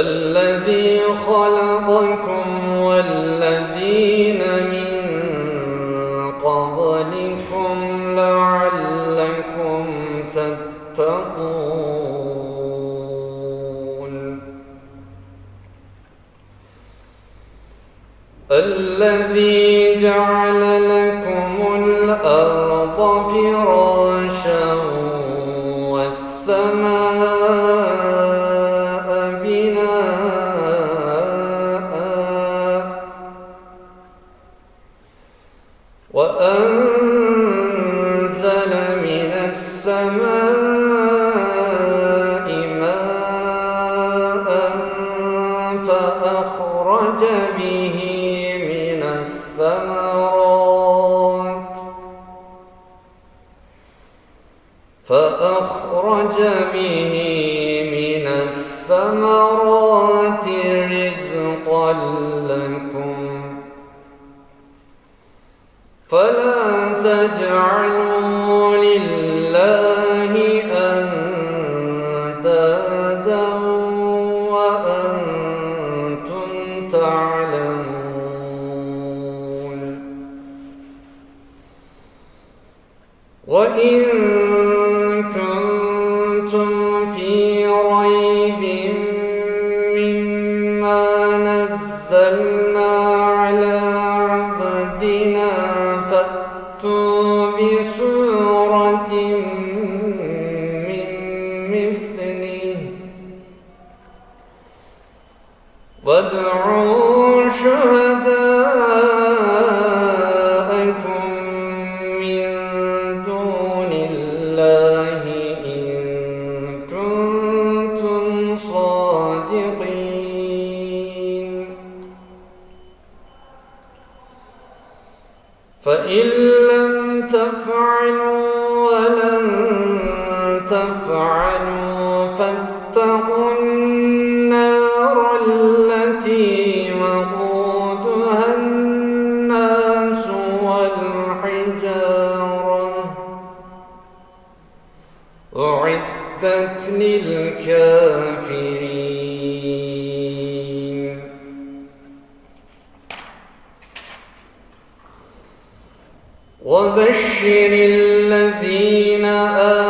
الذي خلقكم والذين من قبلكم لعلكم تتقون. الذي جعل لكم الأرض فراشا السماء ماء فأخرج به من الثمرات فأخرج به من الثمرات رزقا لكم فلا تجعلوا لله تعلمون. وإن كنتم في وادعوا شهداءكم من دون الله إن كنتم صادقين. فإن لم تفعلوا ولن تفعلوا والحجارة أعدت للكافرين. وبشر الذين آمنوا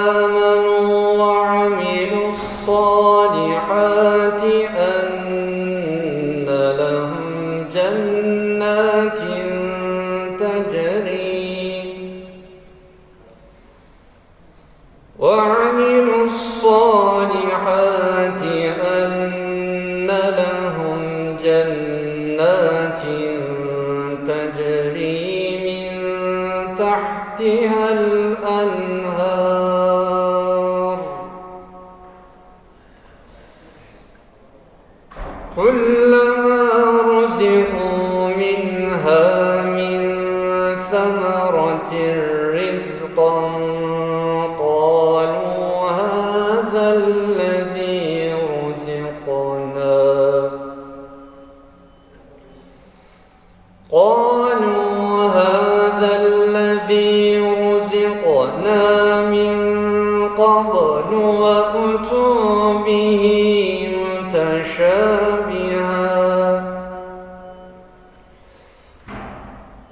تحتها الأنهار. كلما رزقوا متشابها.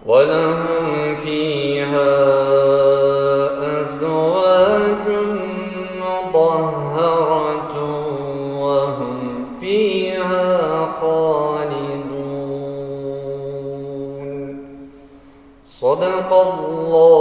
ولهم فيها أزواج مطهرة وهم فيها خالدون. صدق الله